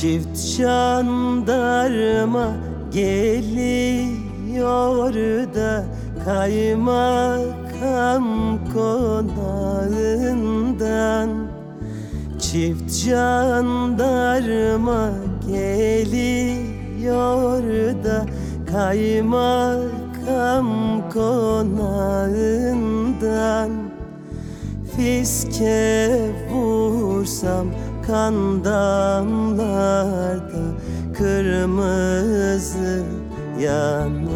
Çift jandarma geliyor da Kaymakam konağından. Çift jandarma geliyor da Kaymakam konağından. Fiske vursam kan damlarda Kırmızı yanağından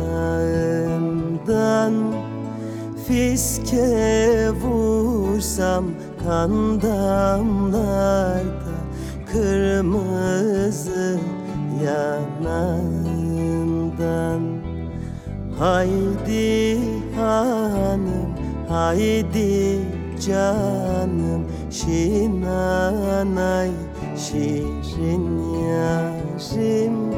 Fiske vursam kan damlarda Kırmızı yanağından. Haydi hanım, haydi canım Şinanay, şirin yarim.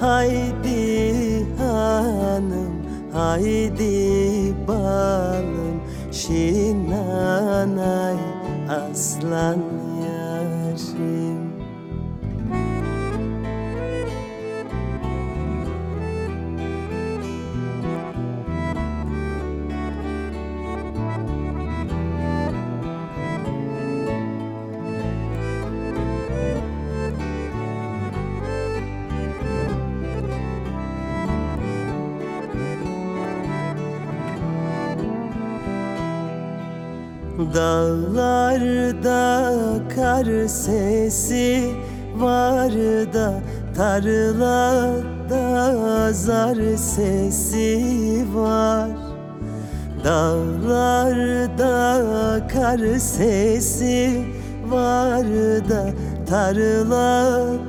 Haydi hanım, haydi balım Şinanay, aslan yarim Dağlarda kar sesi var da Tarlada zar sesi var. Dağlarda kar sesi var da Tarlada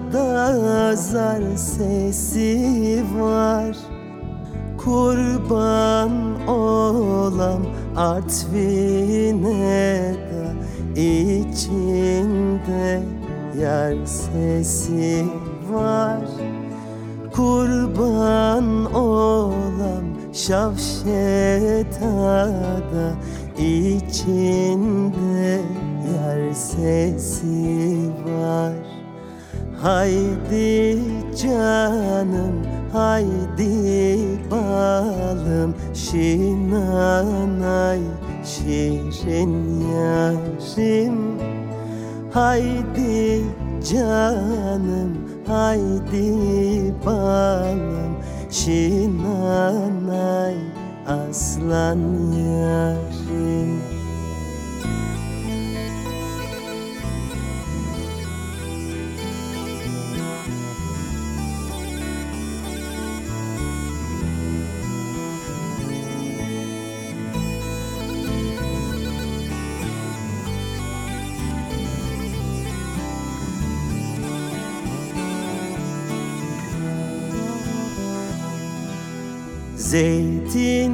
zar sesi var. Kurban olam Artvin'e de içinde yar sesi var. Kurban olam Şavşet'a da içinde yar sesi var. Haydi canım, haydi balım Şinanay, şirin yarim. Haydi canım, haydi balım Şinanay, aslan yarim Zeytin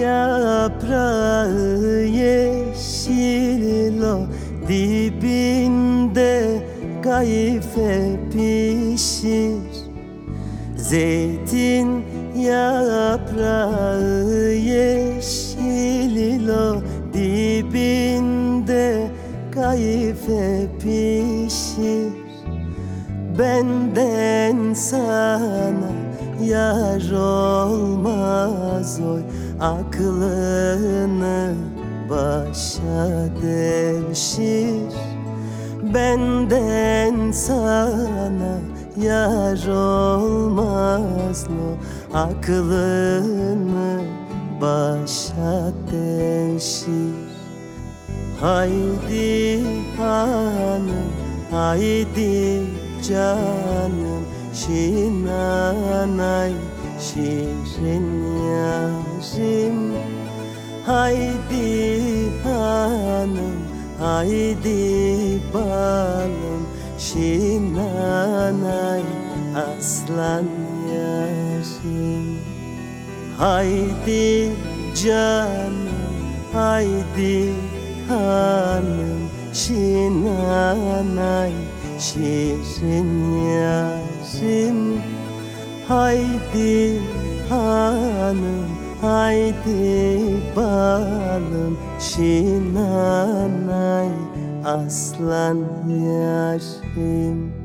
yaprağı yeşil o Dibinde kayfe pişir. Zeytin yaprağı yeşil o Dibinde kayfe pişir. Benden sana yar olmaz oy. Aklını başa devşir. Benden sana yar olmaz no Aklını başa devşir. Haydi hanım, haydi canım Şinanay, şirin yarim Haydi hanım, haydi balım. Şinanay, aslan yarim Haydi canım, haydi hanım. Şinanay, şirin yarim Haydi hanım, haydi balım Şinanay, aslan yarim